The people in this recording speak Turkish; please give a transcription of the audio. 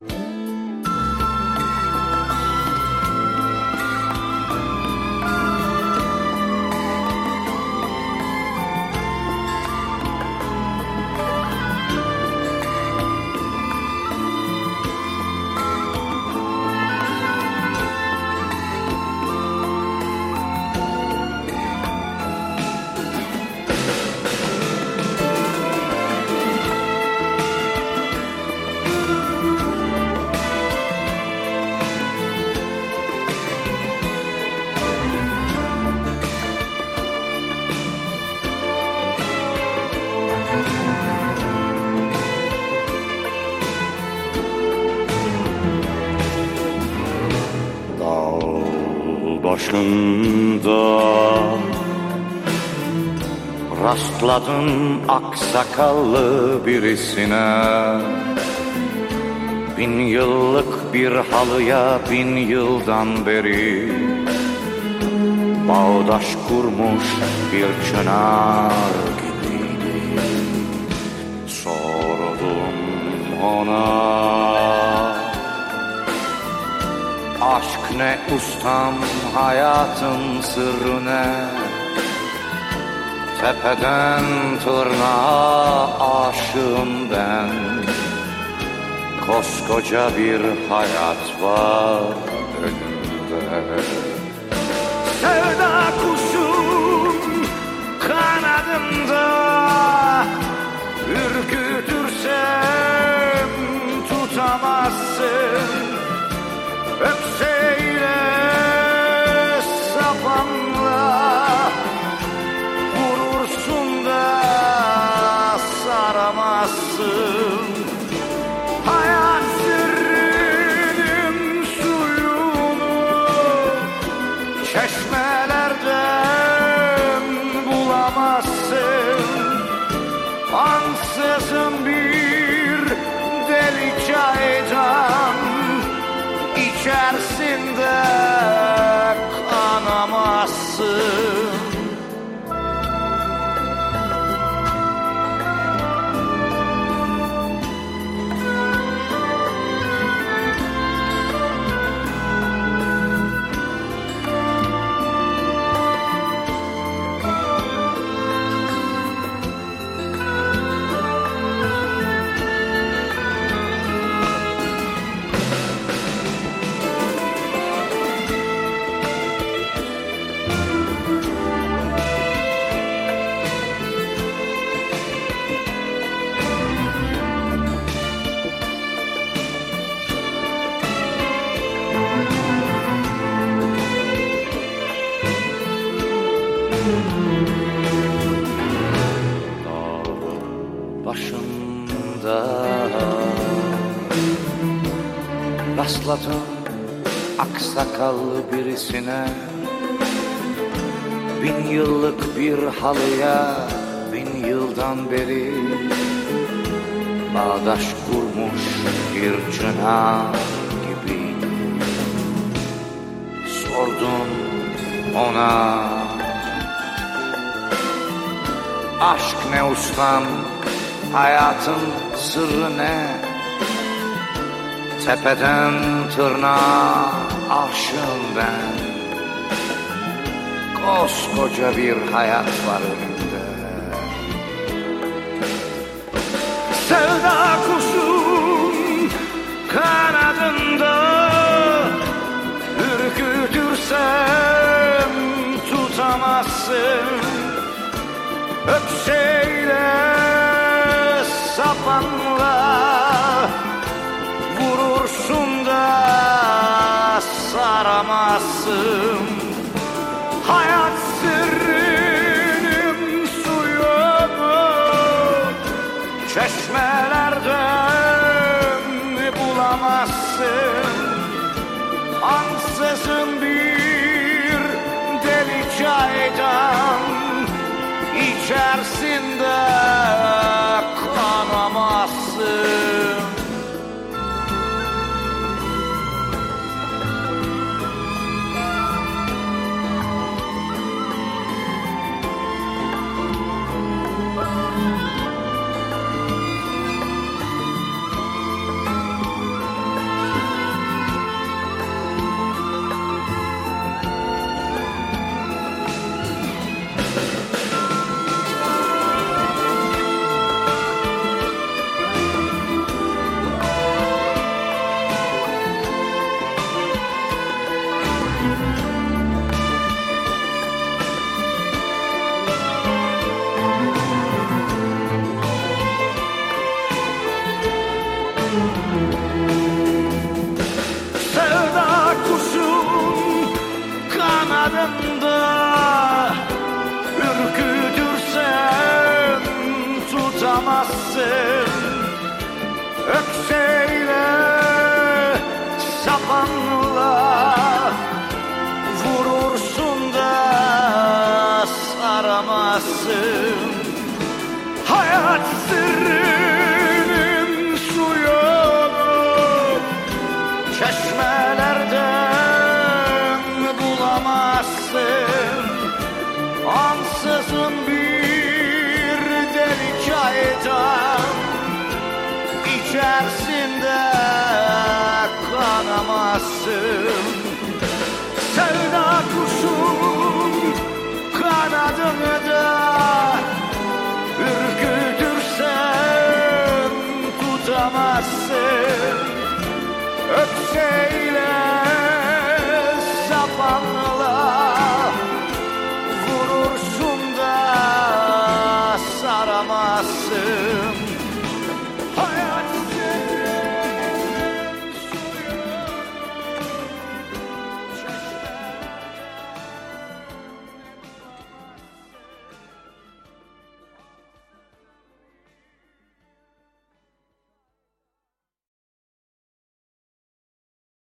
you başında. Rastladın aksakallı birisine. Bin yıllık bir halıya bin yıldan beri. Bağdaş kurmuş bir çınar gibiydi. Sordum ona Aşk ne ustam hayatın sırrı ne Tepeden tırnağa aşığım ben. Koskoca bir hayat var önümde. Sevda Ansızın bir deli çaydan içerisinde Rastladım aksakallı birisine Bin yıllık bir halıya bin yıldan beri Bağdaş kurmuş bir çınar gibiydi Sordum ona Aşk ne ustam Hayatın sırrı ne? Tepeden tırnağa aşığım ben. Koskoca bir hayat var önümde saramazsın Hayat sırrının suyunu Çeşmelerden bulamazsın? Ansızın bir deli çaydan içerisinde Sevda kuşun kanadında Ürkütürsen tutamazsın myself